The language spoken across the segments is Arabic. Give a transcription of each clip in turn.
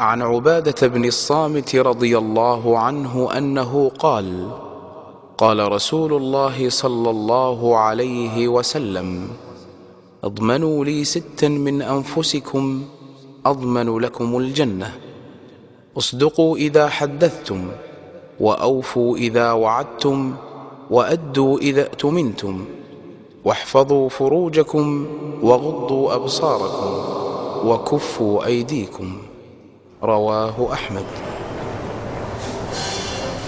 عن عبادة بن الصامت رضي الله عنه أنه قال قال رسول الله صلى الله عليه وسلم اضمنوا لي ستا من أنفسكم أضمن لكم الجنة اصدقوا إذا حدثتم وأوفوا إذا وعدتم وأدوا إذا أؤتمنتم واحفظوا فروجكم وغضوا أبصاركم وكفوا أيديكم. رواه أحمد.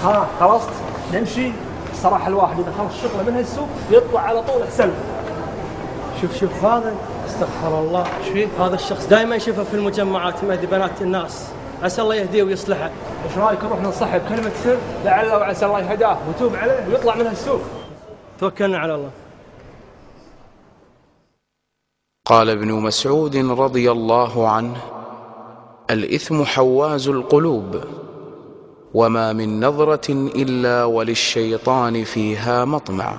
ها خلصت نمشي. الصراحه الواحد إذا خلص شغله من هالسوق يطلع على طول احسن شوف شوف هذا استغفر الله. إيش فيه؟ هذا الشخص دائما اشوفه في المجمعات مهدي بنات الناس. عسى الله يهديه ويصلحه. إيش رأيك نروح ننصحه بكلمة سر؟ لعله وعسى الله يهداه ويتوب عليه ويطلع من هالسوق. توكلنا على الله. قال ابن مسعود رضي الله عنه الإثم حواز القلوب وما من نظرة إلا وللشيطان فيها مطمع.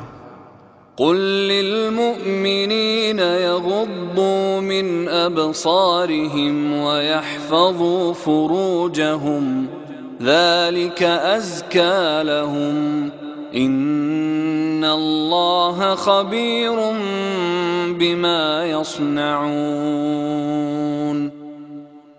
قل للمؤمنين يغضوا من أبصارهم ويحفظوا فروجهم ذلك أزكى لهم. إن الله خبير بما يصنعون.